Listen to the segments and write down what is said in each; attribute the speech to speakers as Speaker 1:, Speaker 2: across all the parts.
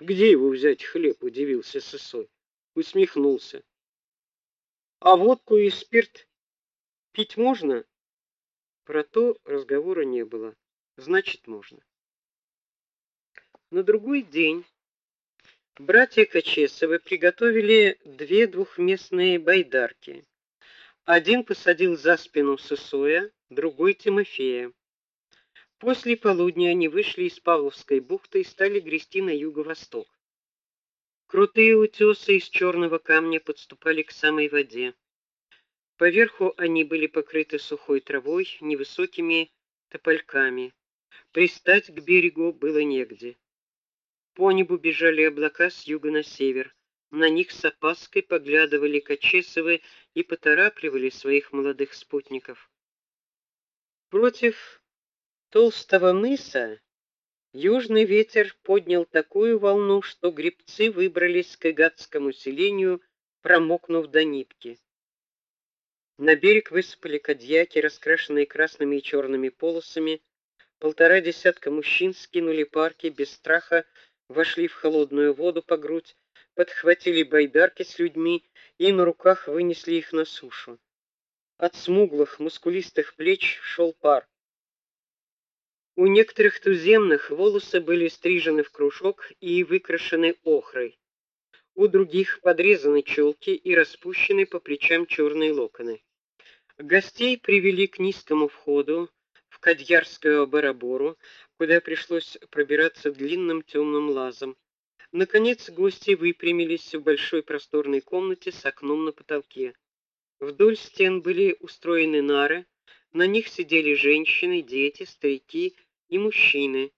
Speaker 1: Где его взять хлеб, удивился Сысой. Усмехнулся. А водку и спирт пить можно? Про то разговора не было. Значит, можно. На другой день братья Качесовы приготовили две двухместные байдарки. Один посадил за спину Сысоя, другой Тимофея. После полудня они вышли из Павловской бухты и стали грести на юго-восток. Крутые утесы из черного камня подступали к самой воде. Поверху они были покрыты сухой травой, невысокими топольками. Пристать к берегу было негде. По небу бежали облака с юга на север. На них с опаской поглядывали Качесовы и поторапливали своих молодых спутников. Против толстого мыса южный ветер поднял такую волну, что гребцы выбрались к игатскому селению, промокнув до нитки. На берег высыпали кадьяки, раскрашенные красными и черными полосами. Полтора десятка мужчин скинули парки без страха, вошли в холодную воду по грудь, подхватили байдарки с людьми и на руках вынесли их на сушу. От смуглых, мускулистых плеч шел пар. У некоторых туземных волосы были стрижены в кружок и выкрашены охрой. У других подрезаны челки и распущены по плечам черные локоны. Гостей привели к низкому входу в Кадьярскую барабору, куда пришлось пробираться длинным темным лазом. Наконец гости выпрямились в большой просторной комнате с окном на потолке. Вдоль стен были устроены нары, на них сидели женщины, дети, старики и мужчины.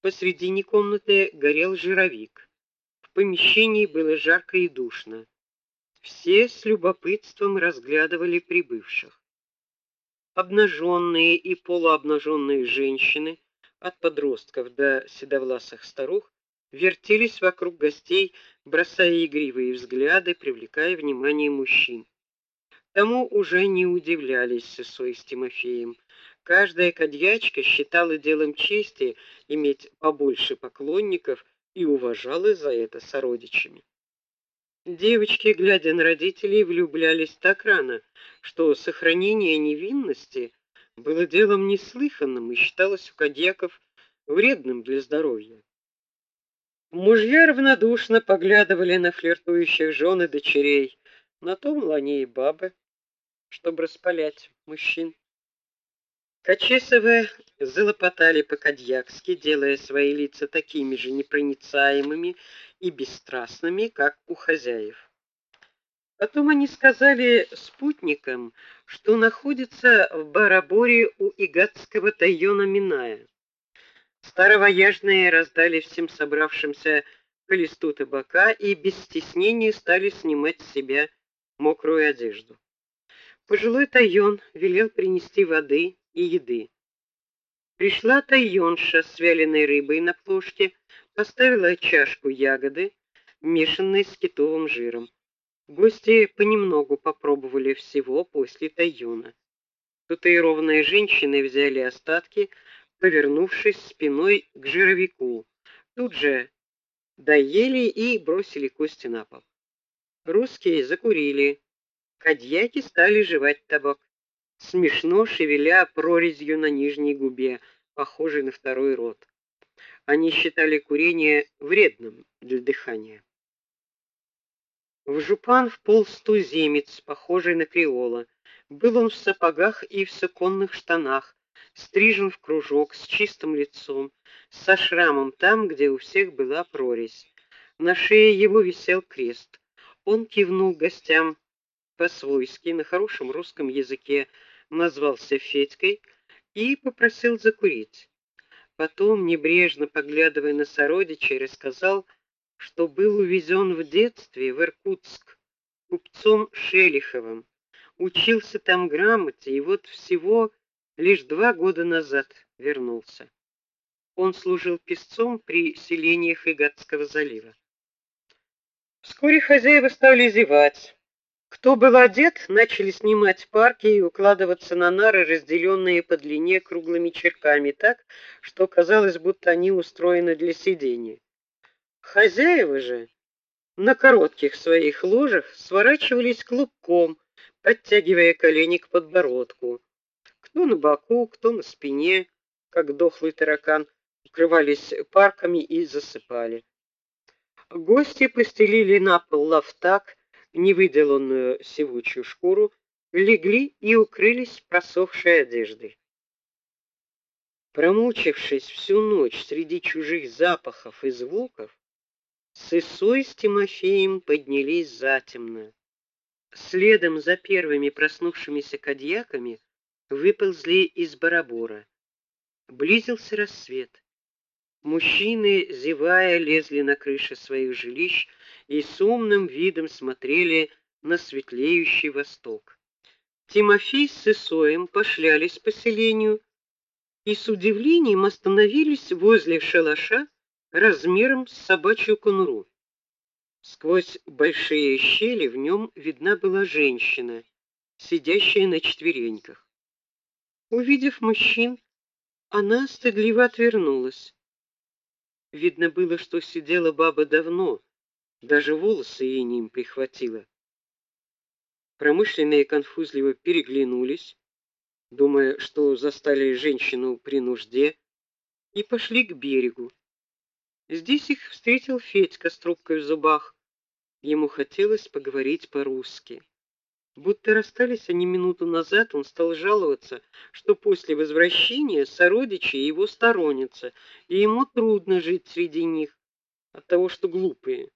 Speaker 1: Посредине комнаты горел жировик. В помещении было жарко и душно. Все с любопытством разглядывали прибывших. Обнаженные и полуобнаженные женщины, от подростков до седовласых старух, вертелись вокруг гостей, бросая игривые взгляды, привлекая внимание мужчин. Тому уже не удивлялись Сысой с Тимофеем. Каждая кадьячка считала делом чести иметь побольше поклонников и уважала за это сородичами. Девочки, глядя на родителей, влюблялись так рано, что сохранение невинности было делом неслыханным и считалось у кадьяков вредным для здоровья. Мужья равнодушно поглядывали на флиртующих жен и дочерей, на том они и бабы, чтобы распалять мужчин. Качесовы залопотали по-кадьякски, делая свои лица такими же непроницаемыми и бесстрастными, как у хозяев. Потом они сказали спутникам, что находятся в Бараборе у игатского тайона Миная. Старовояжные раздали всем собравшимся по листу табака и без стеснения стали снимать с себя мокрую одежду. Пожилой тайон велел принести воды, и еды. Пришла тайонша с вяленой рыбой на плошке, поставила чашку ягоды, мешанной с китовым жиром. Гости понемногу попробовали всего после тайона. Татуированные женщины взяли остатки, повернувшись спиной к жировику. Тут же доели и бросили кости на пол. Русские закурили. Кадьяки стали жевать табак смешно шевеля прорезью на нижней губе, похожей на второй рот. Они считали курение вредным для дыхания. В жупан вполз туземец, похожий на креола. Был он в сапогах и в суконных штанах, стрижен в кружок, с чистым лицом, со шрамом там, где у всех была прорезь. На шее его висел крест. Он кивнул гостям по-свойски на хорошем русском языке, назвался Федькой и попросил закурить. Потом, небрежно поглядывая на сородичей, рассказал, что был увезен в детстве в Иркутск купцом Шелиховым, учился там грамоте и вот всего лишь два года назад вернулся. Он служил песцом при селениях Игатского залива. Вскоре хозяева стали зевать. Кто был одет, начали снимать парки и укладываться на нары, разделенные по длине круглыми черками, так, что казалось, будто они устроены для сидения. Хозяева же на коротких своих ложах сворачивались клубком, подтягивая колени к подбородку. Кто на боку, кто на спине, как дохлый таракан, укрывались парками и засыпали. Гости постелили на пол лафтак, невыделанную сивучую шкуру, легли и укрылись просохшей одеждой. Промучившись всю ночь среди чужих запахов и звуков, Сысой с Тимофеем поднялись затемно. Следом за первыми проснувшимися кадьяками выползли из барабора. Близился рассвет. Мужчины, зевая, лезли на крыши своих жилищ и с умным видом смотрели на светлеющий восток. Тимофей с Сысоем пошлялись по селению и с удивлением остановились возле шалаша, размером с собачью конуру. Сквозь большие щели в нем видна была женщина, сидящая на четвереньках. Увидев мужчин, она стыдливо отвернулась. Видно было, что сидела баба давно, даже волосы ей не прихватило. Промышленные конфузливо переглянулись, думая, что застали женщину при нужде, и пошли к берегу. Здесь их встретил Федька с трубкой в зубах. Ему хотелось поговорить по-русски. Будто расстались они минуту назад, он стал жаловаться, что после возвращения сородичи его сторонятся, и ему трудно жить среди них от того, что глупые.